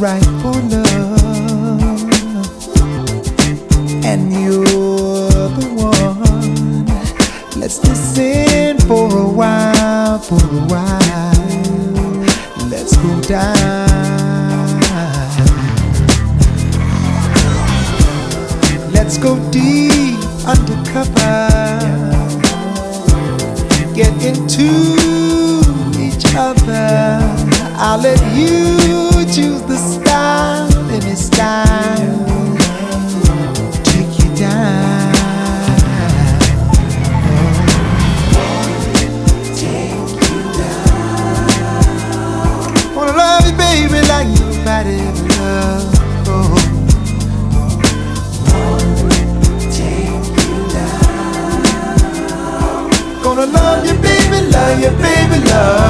right for love, and you're the one. Let's listen for a while, for a while. Let's go down. Let's go deep undercover. Get into each other. I'll let you choose take you down. Wanna love you, baby, like nobody Gonna love you, baby, love you, baby, love.